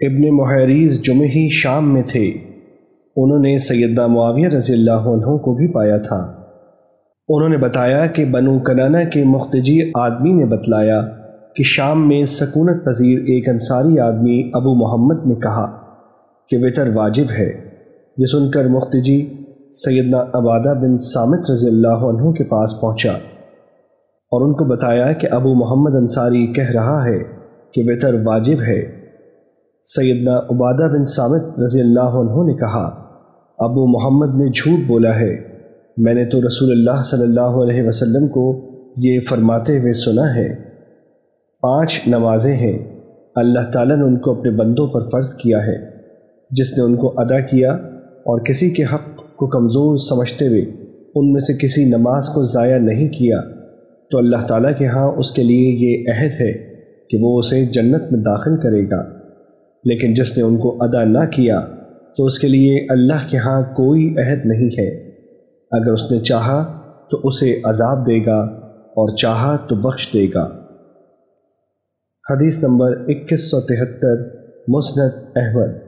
ابن محریز جمہی شام میں تھے۔ انہوں نے سیدہ معاویہ رضی اللہ عنہ کو بھی پایا تھا۔ انہوں نے بتایا کہ بنو کنانہ کے مختجی آدمی نے بتلایا کہ شام میں سکونت پذیر ایک انصاری آدمی ابو محمد نے کہا کہ وطر واجب ہے۔ یہ سن کر مختجی سیدنا عبادہ بن سامت رضی اللہ عنہ کے پاس پہنچا اور ان کو بتایا کہ ابو محمد انصاری کہہ رہا ہے کہ وطر واجب ہے۔ سیدنا عبادہ بن سامت رضی اللہ عنہ نے کہا، ابو محمد نے جھوٹ بولا ہے۔ میں نے تو رسول اللہ صلی اللہ علیہ وسلم کو یہ فرماتے ہوئے سنا ہے۔ پانچ نمازیں ہیں۔ اللہ تعالیٰ نے ان کو اپنے بندوں پر فرض کیا ہے۔ جس نے ان کو ادا کیا اور کسی کے حق کو کمزور سمجھتے ہوئے ان میں سے کسی نماز کو ضائع نہیں کیا، تو اللہ تعالیٰ کے ہاں اس کے لیے یہ عہد ہے کہ وہ اسے جنت میں داخل کرے گا۔ لیکن جس نے ان کو ادا نہ کیا تو اس کے لیے اللہ کے ہاں کوئی عہد نہیں ہے۔ اگر اس نے چاہا تو اسے عذاب دے گا اور چاہا تو بخش دے گا۔ حدیث نمبر اکیس سو تہتر، مسند احمد۔